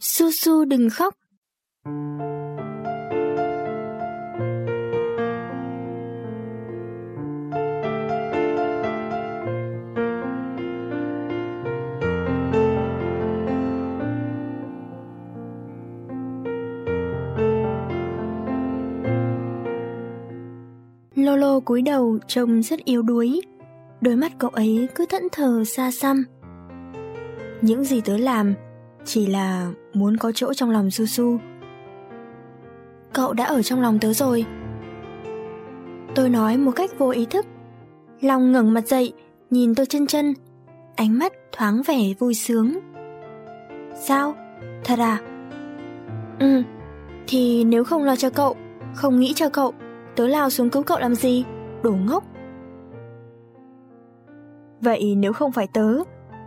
Su Su đừng khóc. Lolo cúi đầu, trông rất yếu đuối. Đôi mắt cậu ấy cứ thẫn thờ xa xăm. Những gì tớ làm chỉ là muốn có chỗ trong lòng Su Su. Cậu đã ở trong lòng tớ rồi. Tôi nói một cách vô ý thức. Long ngẩng mặt dậy, nhìn tôi chân chân, ánh mắt thoáng vẻ vui sướng. Sao? Thật à? Ừ, thì nếu không lo cho cậu, không nghĩ cho cậu, tớ lao xuống cứu cậu làm gì? Đồ ngốc. Vậy nếu không phải tớ,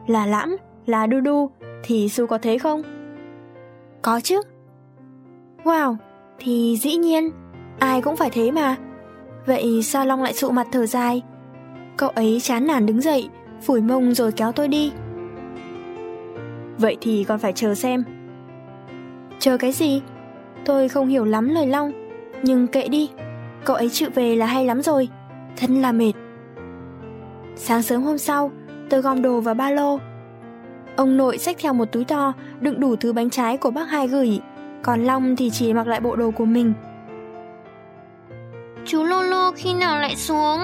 là lãm, là du du thì Su có thế không? Có chứ. Wow, thì dĩ nhiên, ai cũng phải thế mà. Vậy sao Long lại sụ mặt thở dài? Cậu ấy chán nản đứng dậy, phủi mông rồi kéo tôi đi. Vậy thì còn phải chờ xem. Chờ cái gì? Tôi không hiểu lắm lời Long, nhưng kệ đi. Cậu ấy chịu về là hay lắm rồi, thân là mệt. Sáng sớm hôm sau, tôi gom đồ vào ba lô. Ông nội xách theo một túi to đựng đủ thứ bánh trái của bác hai gửi, còn Long thì chỉ mặc lại bộ đồ của mình. Chú Lolo khi nào lại xuống?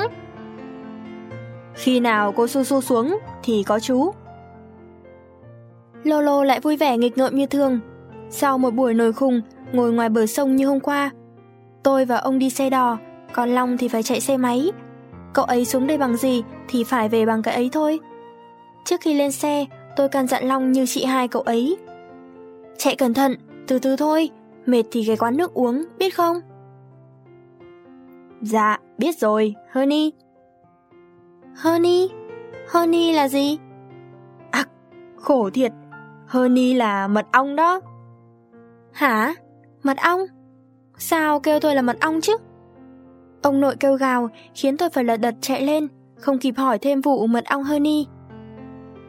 Khi nào cô Su Su xuống thì có chú. Lolo lại vui vẻ nghịch ngợm như thường. Sau một buổi nồi khùng ngồi ngoài bờ sông như hôm qua, tôi và ông đi xe đò, còn Long thì phải chạy xe máy. Cậu ấy xuống đây bằng gì thì phải về bằng cái ấy thôi. Trước khi lên xe, tôi căn dặn Long như chị hai cậu ấy. Chạy cẩn thận, từ từ thôi, mệt thì ghé quán nước uống, biết không? Dạ, biết rồi, Honey. Honey? Honey là gì? À, khổ thiệt, Honey là mật ong đó. Hả? Mật ong? Sao kêu tôi là mật ong chứ? Ông nội kêu gào khiến tôi phải lật đật chạy lên, không kịp hỏi thêm vụ mật ong Honey.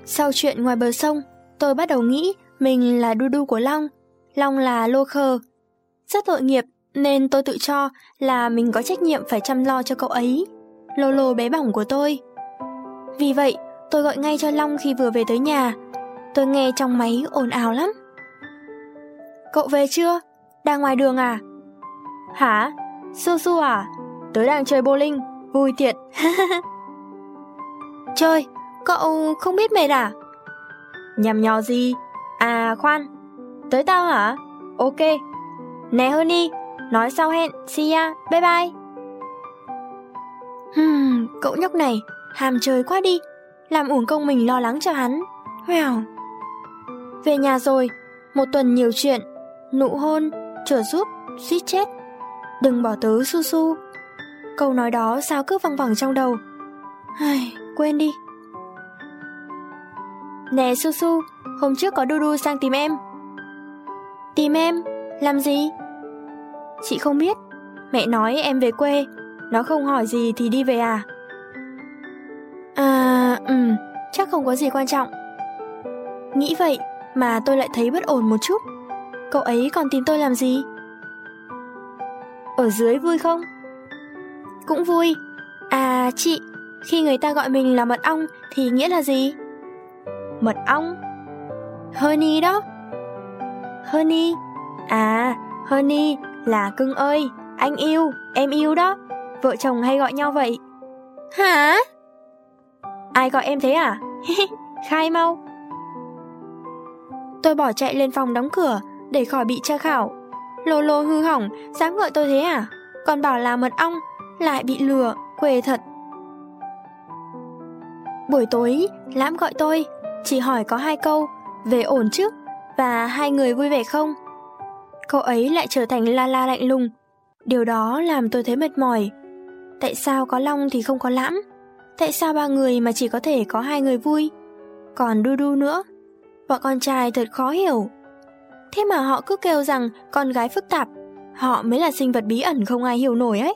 Sau chuyện ngoài bờ sông, tôi bắt đầu nghĩ mình là đu đu của Long, Long là lô khờ. Rất tội nghiệp nên tôi tự cho là mình có trách nhiệm phải chăm lo cho cậu ấy, lô lô bé bỏng của tôi. Vì vậy, tôi gọi ngay cho Long khi vừa về tới nhà. Tôi nghe trong máy ồn ào lắm. Cậu về chưa? Đang ngoài đường à? Hả? Su Su à? Tớ đang chơi bowling, vui thiệt, chơi, cậu không biết mệt à? Nhằm nhò gì? À khoan, tới tao hả? Ok. Nè Honey, nói sau hẹn, see ya, bye bye. Hmm, cậu nhóc này, ham chơi quá đi, làm uổng công mình lo lắng cho hắn. Wow. Về nhà rồi, một tuần nhiều chuyện, nụ hôn, trở giúp, suýt chết. Đừng bỏ tớ su su. Câu nói đó sao cứ văng vẳng trong đầu. Ai, quên đi. Nè Su Su, hôm trước có Đu Đu sang tìm em. Tìm em? Làm gì? Chị không biết. Mẹ nói em về quê. Nó không hỏi gì thì đi về à? À, ừ, chắc không có gì quan trọng. Nghĩ vậy mà tôi lại thấy bất ổn một chút. Cậu ấy còn tìm tôi làm gì? Ở dưới vui không? Cũng vui. À chị, khi người ta gọi mình là mật ong thì nghĩa là gì? Mật ong? Honey đó. Honey? À, Honey là cưng ơi, anh yêu, em yêu đó. Vợ chồng hay gọi nhau vậy. Hả? Ai gọi em thế à? Khai mau. Tôi bỏ chạy lên phòng đóng cửa để khỏi bị tra khảo. Lô lô hư hỏng, dám gọi tôi thế à? Còn bảo là mật ong, lại bị lừa, quê thật. Buổi tối, Lãm gọi tôi, chỉ hỏi có hai câu, về ổn chứ, và hai người vui vẻ không? Cậu ấy lại trở thành la la lạnh lùng. Điều đó làm tôi thấy mệt mỏi. Tại sao có Long thì không có Lãm? Tại sao ba người mà chỉ có thể có hai người vui? Còn Du Du nữa. Bọn con trai thật khó hiểu. Thế mà họ cứ kêu rằng con gái phức tạp, họ mới là sinh vật bí ẩn không ai hiểu nổi ấy.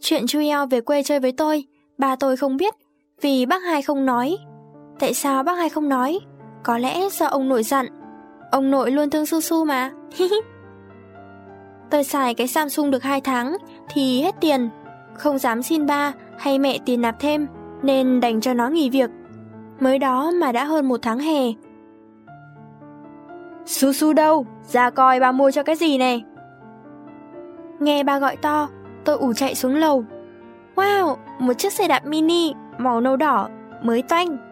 Chuyện Chu yao về quê chơi với tôi, ba tôi không biết, vì bác hai không nói. Tại sao bác hai không nói? Có lẽ do ông nội dặn. Ông nội luôn thương Su Su mà. tôi xài cái Samsung được 2 tháng thì hết tiền, không dám xin ba hay mẹ tiền nạp thêm nên đành cho nó nghỉ việc. Mới đó mà đã hơn một tháng hè. Su Su đâu? Ra coi ba mua cho cái gì này? Nghe ba gọi to, tôi ủ chạy xuống lầu. Wow, một chiếc xe đạp mini màu nâu đỏ, mới toanh.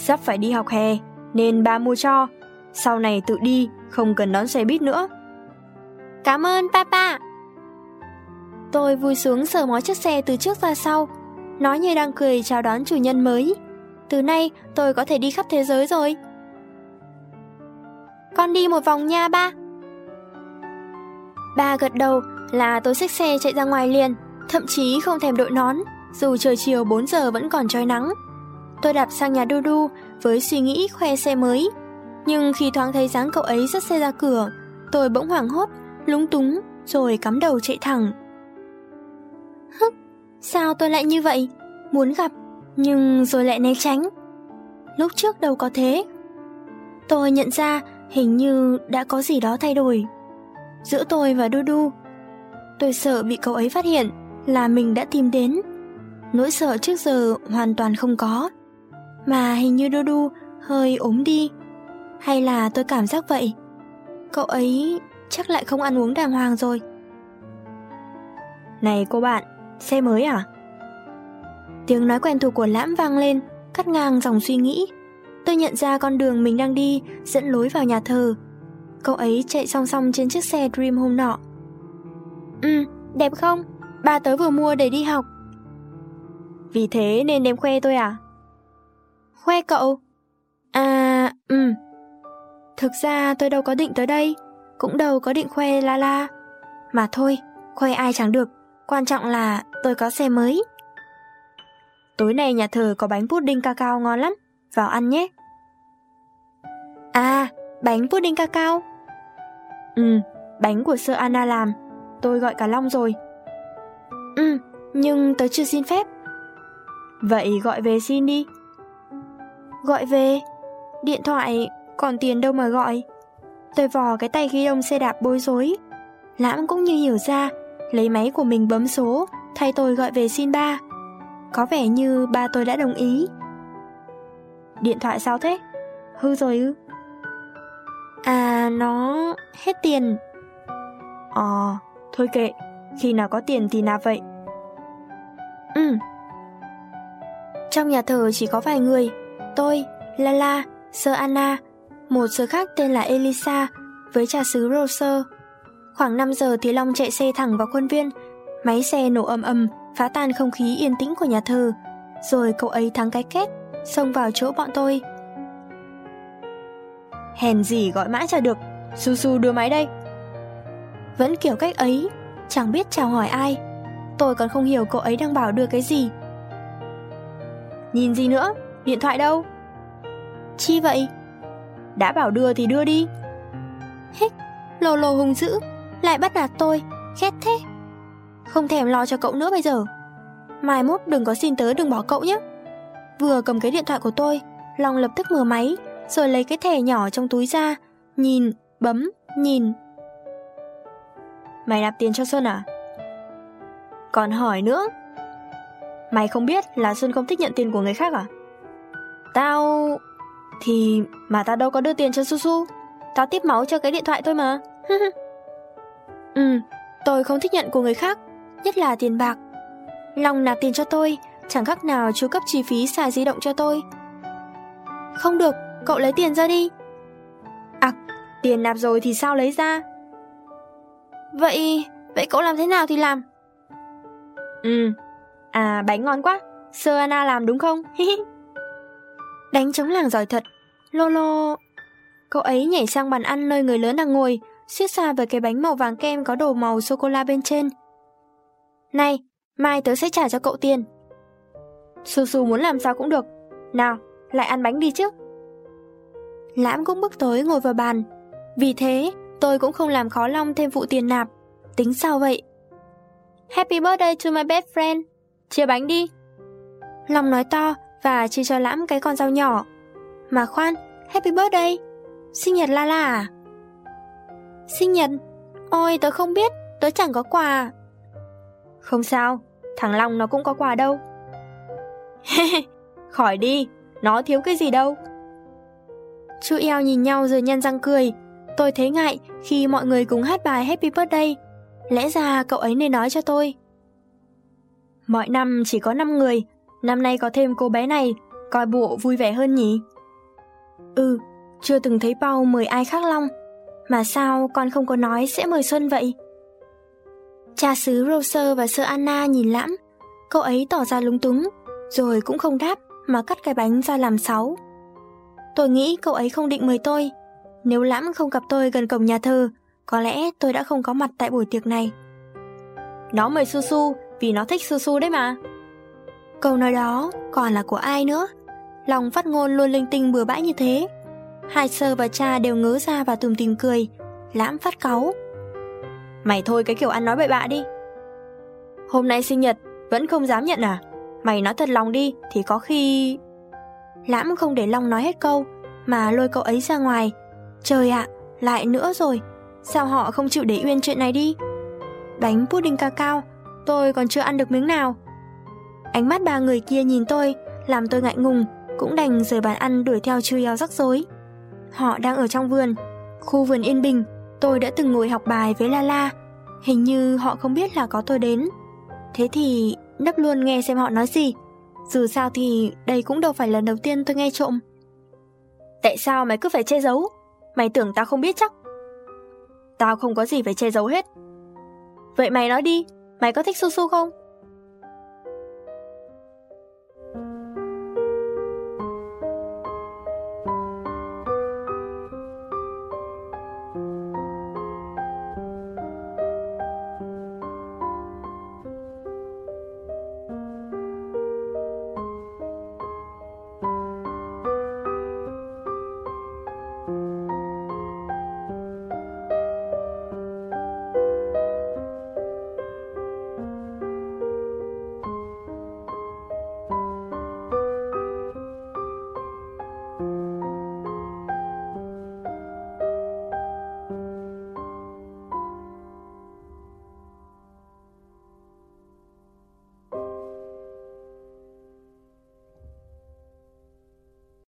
Sắp phải đi học hè, nên ba mua cho. Sau này tự đi, không cần đón xe buýt nữa. Cảm ơn papa. Tôi vui sướng sờ mó chiếc xe từ trước ra sau, nói như đang cười chào đón chủ nhân mới. Từ nay tôi có thể đi khắp thế giới rồi. Con đi một vòng nha ba. Ba gật đầu là tôi xách xe chạy ra ngoài liền, thậm chí không thèm đội nón, dù trời chiều 4 giờ vẫn còn trói nắng. Tôi đạp sang nhà Đu với suy nghĩ khoe xe mới, nhưng khi thoáng thấy dáng cậu ấy dắt xe ra cửa, tôi bỗng hoảng hốt, lúng túng rồi cắm đầu chạy thẳng. Hức, sao tôi lại như vậy? Muốn gặp, nhưng rồi lại né tránh. Lúc trước đâu có thế. Tôi nhận ra hình như đã có gì đó thay đổi. Giữa tôi và Đu tôi sợ bị cậu ấy phát hiện là mình đã tìm đến. Nỗi sợ trước giờ hoàn toàn không có. Mà hình như Đu hơi ốm đi. Hay là tôi cảm giác vậy? Cậu ấy chắc lại không ăn uống đàng hoàng rồi. Này cô bạn, xe mới à? Tiếng nói quen thuộc của Lãm vang lên, cắt ngang dòng suy nghĩ. Tôi nhận ra con đường mình đang đi dẫn lối vào nhà thờ. Cậu ấy chạy song song trên chiếc xe Dream hôm nọ. Ừ, đẹp không? Ba tớ vừa mua để đi học. Vì thế nên đem khoe tôi à? Khoe cậu? À, ừm. Thực ra tôi đâu có định tới đây, cũng đâu có định khoe la la. Mà thôi, khoe ai chẳng được, quan trọng là tôi có xe mới. Tối nay nhà thờ có bánh pudding cacao ngon lắm, vào ăn nhé. À, bánh pudding cacao. Ừ, bánh của sơ Anna làm, tôi gọi cả Long rồi. Ừ, nhưng tớ chưa xin phép. Vậy gọi về xin đi. Gọi về? Điện thoại, còn tiền đâu mà gọi. Tôi vò cái tay ghi đông xe đạp bối rối. Lãm cũng như hiểu ra, lấy máy của mình bấm số, thay tôi gọi về xin ba. Có vẻ như ba tôi đã đồng ý. Điện thoại sao thế? Hư rồi ư? À, nó hết tiền. Ờ, thôi kệ, khi nào có tiền thì nạp vậy. Ừ. Trong nhà thờ chỉ có vài người, tôi, Lala, Sơ Anna, một sơ khác tên là Elisa với trà sứ Roser. Khoảng 5 giờ thì Long chạy xe thẳng vào khuôn viên, máy xe nổ ầm ầm, phá tan không khí yên tĩnh của nhà thờ. Rồi cậu ấy thắng cái kết, xông vào chỗ bọn tôi. Hèn gì gọi mãi chả được, Su Su đưa máy đây. Vẫn kiểu cách ấy, chẳng biết chào hỏi ai. Tôi còn không hiểu cậu ấy đang bảo đưa cái gì. Nhìn gì nữa, điện thoại đâu? Chi vậy? Đã bảo đưa thì đưa đi. Hích, lồ lồ hung dữ, lại bắt nạt tôi, ghét thế. Không thèm lo cho cậu nữa bây giờ. Mai mốt đừng có xin tớ đừng bỏ cậu nhé. Vừa cầm cái điện thoại của tôi, Long lập tức mở máy, rồi lấy cái thẻ nhỏ trong túi ra, nhìn, bấm, nhìn. Mày nạp tiền cho Xuân à? Còn hỏi nữa. Mày không biết là Xuân không thích nhận tiền của người khác à? Tao... Thì mà tao đâu có đưa tiền cho Su Su. Tao tiếp máu cho cái điện thoại thôi mà. ừ, tôi không thích nhận của người khác, nhất là tiền bạc. Long nạp tiền cho tôi, chẳng khác nào chú cấp chi phí xài di động cho tôi. Không được, cậu lấy tiền ra đi. À, tiền nạp rồi thì sao lấy ra? Vậy, vậy cậu làm thế nào thì làm? Ừ, à bánh ngon quá, Sơ Anna làm đúng không? Đánh chống làng giỏi thật, Lolo... Cậu ấy nhảy sang bàn ăn nơi người lớn đang ngồi, siết xa với cái bánh màu vàng kem có đồ màu sô-cô-la bên trên. Này, mai tớ sẽ trả cho cậu tiền. Su Su muốn làm sao cũng được. Nào, lại ăn bánh đi chứ. Lãm cũng bước tới ngồi vào bàn. Vì thế, tôi cũng không làm khó Long thêm vụ tiền nạp. Tính sao vậy? Happy birthday to my best friend. Chia bánh đi. Long nói to và chia cho Lãm cái con dao nhỏ. Mà khoan, happy birthday. Sinh nhật La La à? Sinh nhật? Ôi tớ không biết, tớ chẳng có quà. Không sao, thằng Long nó cũng có quà đâu. Khỏi đi, nó thiếu cái gì đâu. Chú eo nhìn nhau rồi nhăn răng cười. Tôi thấy ngại khi mọi người cùng hát bài Happy Birthday. Lẽ ra cậu ấy nên nói cho tôi. Mọi năm chỉ có 5 người, năm nay có thêm cô bé này, coi bộ vui vẻ hơn nhỉ? Ừ, chưa từng thấy Pau mời ai khác Long. Mà sao con không có nói sẽ mời Xuân vậy? Cha xứ Roser và sơ Anna nhìn lãm, cậu ấy tỏ ra lúng túng, rồi cũng không đáp mà cắt cái bánh ra làm sáu. Tôi nghĩ cậu ấy không định mời tôi. Nếu lãm không gặp tôi gần cổng nhà thờ, có lẽ tôi đã không có mặt tại buổi tiệc này. Nó mời Su Su vì nó thích Su Su đấy mà. Câu nói đó còn là của ai nữa? Lòng phát ngôn luôn linh tinh bừa bãi như thế. Hai sơ và cha đều ngớ ra và tùm tìm cười. Lãm phát cáu. Mày thôi cái kiểu ăn nói bậy bạ đi. Hôm nay sinh nhật, vẫn không dám nhận à? Mày nói thật lòng đi, thì có khi... Lãm không để Long nói hết câu, mà lôi cậu ấy ra ngoài. Trời ạ, lại nữa rồi. Sao họ không chịu để yên chuyện này đi? Bánh pudding ca cao, tôi còn chưa ăn được miếng nào. Ánh mắt ba người kia nhìn tôi, làm tôi ngại ngùng, cũng đành rời bàn ăn đuổi theo chư eo rắc rối. Họ đang ở trong vườn, khu vườn yên bình, tôi đã từng ngồi học bài với La La. Hình như họ không biết là có tôi đến. Thế thì nấp luôn nghe xem họ nói gì. Dù sao thì đây cũng đâu phải lần đầu tiên tôi nghe trộm. Tại sao mày cứ phải che giấu? Mày tưởng tao không biết chắc? Tao không có gì phải che giấu hết. Vậy mày nói đi, mày có thích Su Su không?